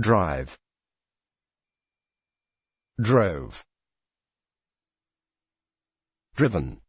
drive. Drove. Driven.